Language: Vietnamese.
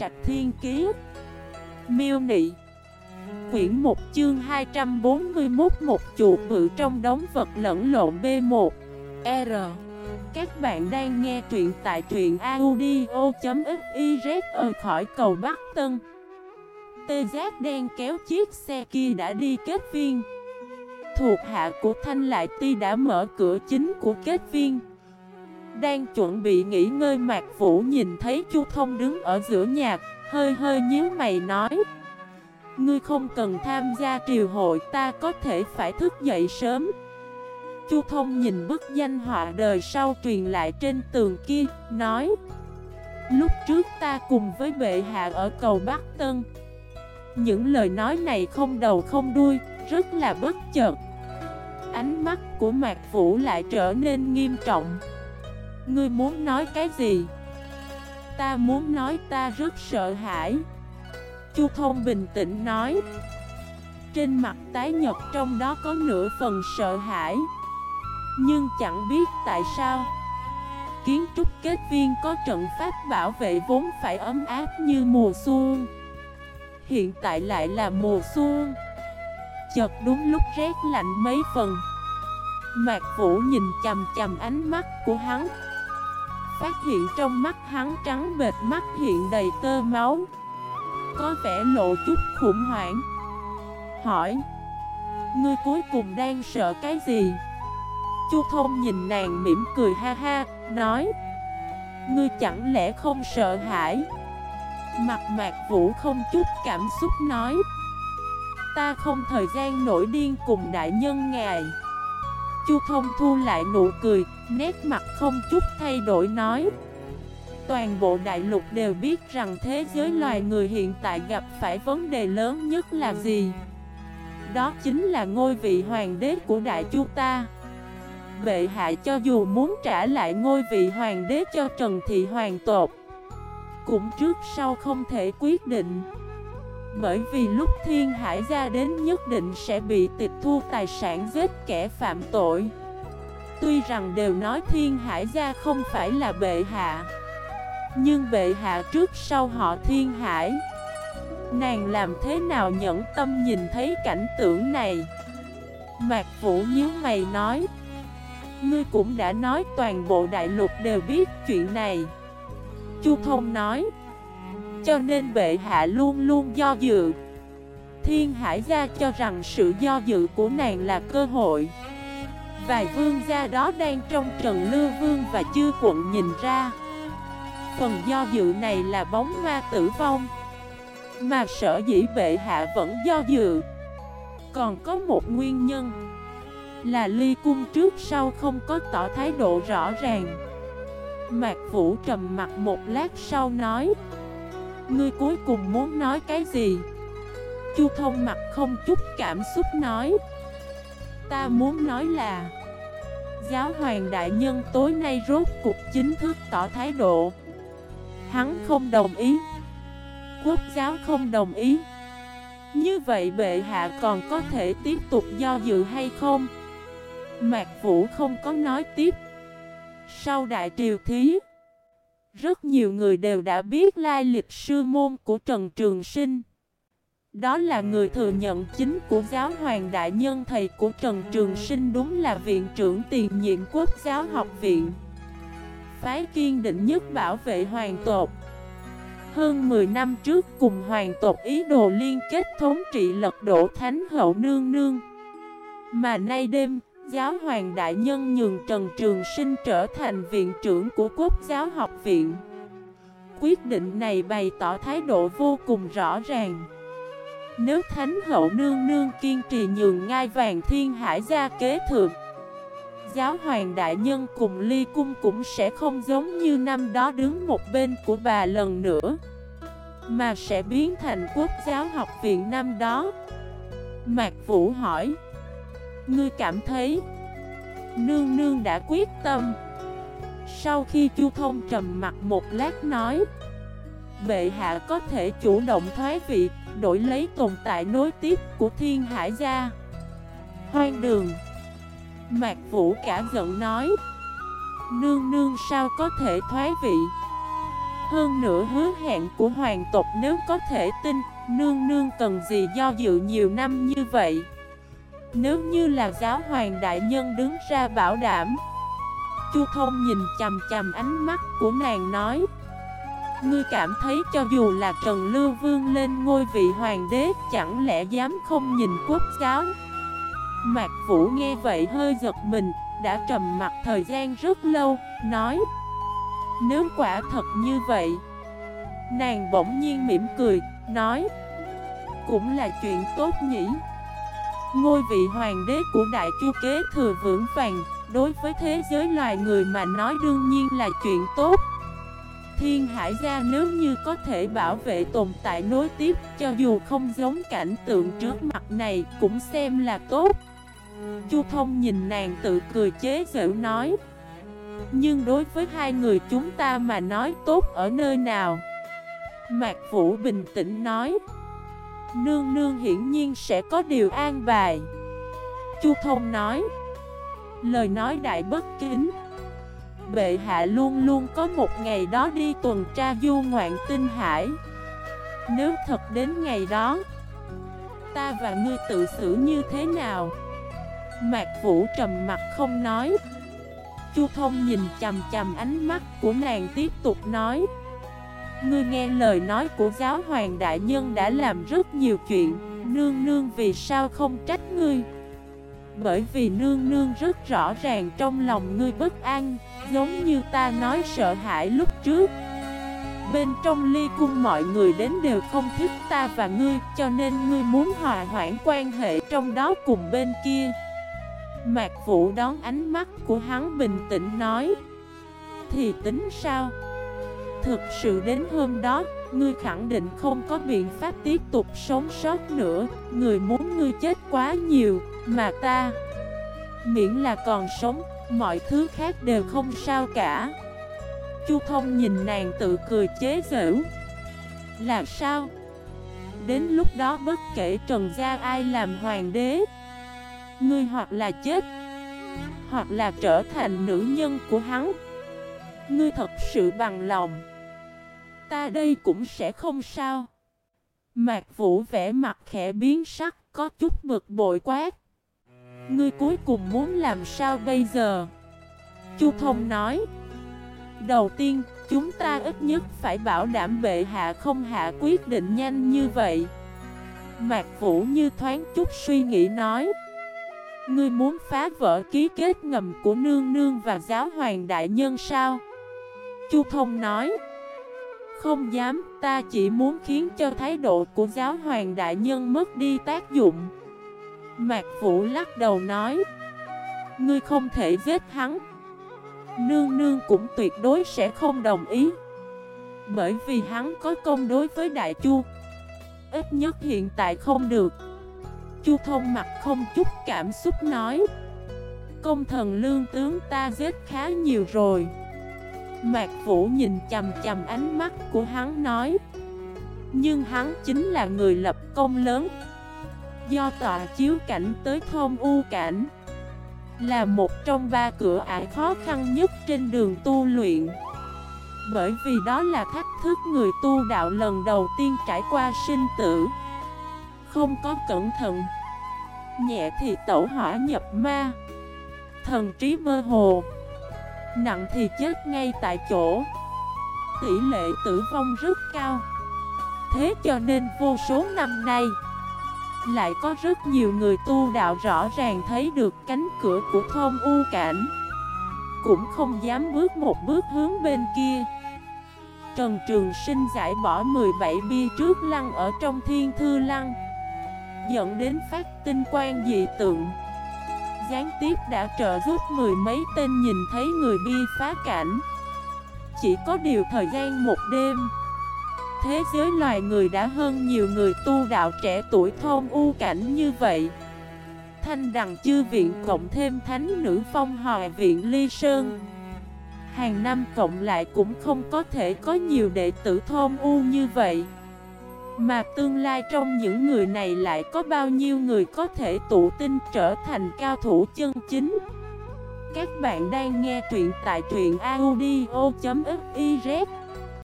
Trạch Thiên Kiế Miêu Nị. Quyển 1 chương 241 Một chuột bự trong đống vật lẫn lộn B1 R. Các bạn đang nghe truyện tại truyện audio.xyz ở khỏi cầu Bắc Tân. Tê giác đen kéo chiếc xe kia đã đi kết viên. Thuộc hạ của Thanh Lại Ti đã mở cửa chính của kết viên. Đang chuẩn bị nghỉ ngơi, Mạc Vũ nhìn thấy Chu Thông đứng ở giữa nhạc Hơi hơi nhíu mày nói, Ngươi không cần tham gia triều hội, ta có thể phải thức dậy sớm. Chu Thông nhìn bức danh họa đời sau truyền lại trên tường kia, Nói, Lúc trước ta cùng với bệ hạ ở cầu Bắc Tân, Những lời nói này không đầu không đuôi, Rất là bất chợt. Ánh mắt của Mạc Vũ lại trở nên nghiêm trọng. Ngươi muốn nói cái gì? Ta muốn nói ta rất sợ hãi. Chu Thông bình tĩnh nói. Trên mặt tái nhật trong đó có nửa phần sợ hãi. Nhưng chẳng biết tại sao, Kiến trúc kết viên có trận pháp bảo vệ vốn phải ấm áp như mùa xuân. Hiện tại lại là mùa xuân. Chợt đúng lúc rét lạnh mấy phần. Mạc Vũ nhìn chầm chầm ánh mắt của hắn. Phát hiện trong mắt hắn trắng bệt mắt hiện đầy tơ máu. Có vẻ lộ chút khủng hoảng. Hỏi, Ngươi cuối cùng đang sợ cái gì? Chu Thông nhìn nàng mỉm cười ha ha, Nói, Ngươi chẳng lẽ không sợ hãi? Mặt mạc vũ không chút cảm xúc nói, Ta không thời gian nổi điên cùng đại nhân ngài. Chu Thông thu lại nụ cười, nét mặt không chút thay đổi nói. Toàn bộ đại lục đều biết rằng thế giới loài người hiện tại gặp phải vấn đề lớn nhất là gì? Đó chính là ngôi vị hoàng đế của đại chu ta. Bệ hạ cho dù muốn trả lại ngôi vị hoàng đế cho Trần Thị Hoàng tột Cũng trước sau không thể quyết định bởi vì lúc thiên hải gia đến nhất định sẽ bị tịch thu tài sản giết kẻ phạm tội. Tuy rằng đều nói thiên hải gia không phải là bệ hạ, Nhưng bệ hạ trước sau họ thiên hải. Nàng làm thế nào nhẫn tâm nhìn thấy cảnh tượng này? Mạc Vũ nhíu mày nói, Ngươi cũng đã nói toàn bộ đại lục đều biết chuyện này. Chu Thông nói cho nên bệ hạ luôn luôn do dự. Thiên Hải gia cho rằng sự do dự của nàng là cơ hội. Vài vương gia đó đang trong trần lưu vương và chư quận nhìn ra. Phần do dự này là bóng ma tử vong, Mà sở dĩ bệ hạ vẫn do dự. Còn có một nguyên nhân Là ly cung trước sau không có tỏ thái độ rõ ràng. Mạc Vũ trầm mặt một lát sau nói Ngươi cuối cùng muốn nói cái gì? Chu thông mặt không chút cảm xúc nói. Ta muốn nói là, Giáo hoàng đại nhân tối nay rốt cuộc chính thức tỏ thái độ. Hắn không đồng ý. Quốc giáo không đồng ý. Như vậy bệ hạ còn có thể tiếp tục do dự hay không? Mạc Vũ không có nói tiếp. Sau đại triều thí rất nhiều người đều đã biết lai lịch sư môn của Trần Trường Sinh. Đó là người thừa nhận chính của giáo hoàng đại nhân thầy của Trần Trường Sinh đúng là viện trưởng tiền nhiệm quốc giáo học viện. Phái kiên định nhất bảo vệ hoàng tộc. Hơn 10 năm trước cùng hoàng tộc ý đồ liên kết thống trị lật đổ thánh hậu nương nương. Mà nay đêm, Giáo hoàng đại nhân nhường Trần Trường Sinh trở thành viện trưởng của Quốc giáo học viện. Quyết định này bày tỏ thái độ vô cùng rõ ràng. Nếu Thánh hậu nương nương kiên trì nhường ngai vàng thiên hải gia kế thượng Giáo hoàng đại nhân cùng ly cung cũng sẽ không giống như năm đó đứng một bên của bà lần nữa, Mà sẽ biến thành quốc giáo học viện năm đó. Mạc Vũ hỏi Ngươi cảm thấy Nương nương đã quyết tâm. Sau khi Chu Thông trầm mặt một lát nói, Bệ hạ có thể chủ động thoái vị, Đổi lấy tồn tại nối tiếp của thiên hải gia. Hoang đường, Mạc Vũ cả giận nói, Nương nương sao có thể thoái vị? Hơn nữa hứa hẹn của hoàng tộc nếu có thể tin, Nương nương cần gì do dự nhiều năm như vậy? Nếu như là giáo hoàng đại nhân đứng ra bảo đảm, Chu thông nhìn chầm chầm ánh mắt của nàng nói, Ngươi cảm thấy cho dù là Trần Lưu Vương lên ngôi vị hoàng đế, Chẳng lẽ dám không nhìn quốc giáo? Mạc Vũ nghe vậy hơi giật mình, Đã trầm mặt thời gian rất lâu, Nói, Nếu quả thật như vậy, Nàng bỗng nhiên mỉm cười, Nói, Cũng là chuyện tốt nhỉ. Ngôi vị hoàng đế của đại chu kế thừa vững vàng. Đối với thế giới loài người mà nói đương nhiên là chuyện tốt. Thiên Hải Gia nếu như có thể bảo vệ tồn tại nối tiếp Cho dù không giống cảnh tượng trước mặt này cũng xem là tốt. Chu Thông nhìn nàng tự cười chế giễu nói, Nhưng đối với hai người chúng ta mà nói tốt ở nơi nào? Mạc Vũ bình tĩnh nói Nương nương hiển nhiên sẽ có điều an bài. Chu Thông nói, Lời nói đại bất kính. Bệ hạ luôn luôn có một ngày đó đi tuần tra du ngoạn tinh hải. Nếu thật đến ngày đó, Ta và ngươi tự xử như thế nào? Mạc Vũ trầm mặt không nói. Chu Thông nhìn chầm chầm ánh mắt của nàng tiếp tục nói Ngươi nghe lời nói của giáo hoàng đại nhân đã làm rất nhiều chuyện. Nương nương vì sao không trách ngươi? Bởi vì nương nương rất rõ ràng trong lòng ngươi bất an, Giống như ta nói sợ hãi lúc trước. Bên trong ly cung mọi người đến đều không thích ta và ngươi, Cho nên ngươi muốn hòa hoãn quan hệ trong đó cùng bên kia. Mạc Vũ đón ánh mắt của hắn bình tĩnh nói, Thì tính sao? Thực sự đến hôm đó, ngươi khẳng định không có biện pháp tiếp tục sống sót nữa. Người muốn ngươi chết quá nhiều, mà ta Miễn là còn sống, mọi thứ khác đều không sao cả. Chu Thông nhìn nàng tự cười chế giễu. Là sao? Đến lúc đó bất kể Trần Gia ai làm hoàng đế Ngươi hoặc là chết Hoặc là trở thành nữ nhân của hắn Ngươi thật sự bằng lòng. Ta đây cũng sẽ không sao. Mạc Vũ vẽ mặt khẽ biến sắc, Có chút bực bội quát. Ngươi cuối cùng muốn làm sao bây giờ? Chu Thông nói. Đầu tiên, chúng ta ít nhất phải bảo đảm bệ hạ không hạ quyết định nhanh như vậy. Mạc Vũ như thoáng chút suy nghĩ nói. Ngươi muốn phá vỡ ký kết ngầm của nương nương và giáo hoàng đại nhân sao? Chu Thông nói. Không dám, ta chỉ muốn khiến cho thái độ của giáo hoàng đại nhân mất đi tác dụng. Mạc Vũ lắc đầu nói. Ngươi không thể giết hắn. Nương nương cũng tuyệt đối sẽ không đồng ý. Bởi vì hắn có công đối với Đại Chu. Ít nhất hiện tại không được. Chu thông mặt không chút cảm xúc nói. Công thần lương tướng ta giết khá nhiều rồi. Mạc Vũ nhìn chầm chầm ánh mắt của hắn nói, Nhưng hắn chính là người lập công lớn. Do tọa chiếu cảnh tới thôn u cảnh, Là một trong ba cửa ải khó khăn nhất trên đường tu luyện. Bởi vì đó là thách thức người tu đạo lần đầu tiên trải qua sinh tử. Không có cẩn thận, Nhẹ thì tẩu hỏa nhập ma, Thần trí mơ hồ. Nặng thì chết ngay tại chỗ. Tỷ lệ tử vong rất cao. Thế cho nên vô số năm nay, Lại có rất nhiều người tu đạo rõ ràng thấy được cánh cửa của thôn u cảnh. Cũng không dám bước một bước hướng bên kia. Trần Trường Sinh giải bỏ 17 bia trước lăng ở trong thiên thư lăng, Dẫn đến phát tinh quan dị tượng. Gián tiếp đã trợ giúp mười mấy tên nhìn thấy người bi phá cảnh. Chỉ có điều thời gian một đêm, Thế giới loài người đã hơn nhiều người tu đạo trẻ tuổi thôn u cảnh như vậy. Thanh đằng chư viện cộng thêm thánh nữ phong hòa viện ly sơn. Hàng năm cộng lại cũng không có thể có nhiều đệ tử thôn u như vậy mà tương lai trong những người này lại có bao nhiêu người có thể tụ tinh trở thành cao thủ chân chính? Các bạn đang nghe truyện tại truyện audio.fif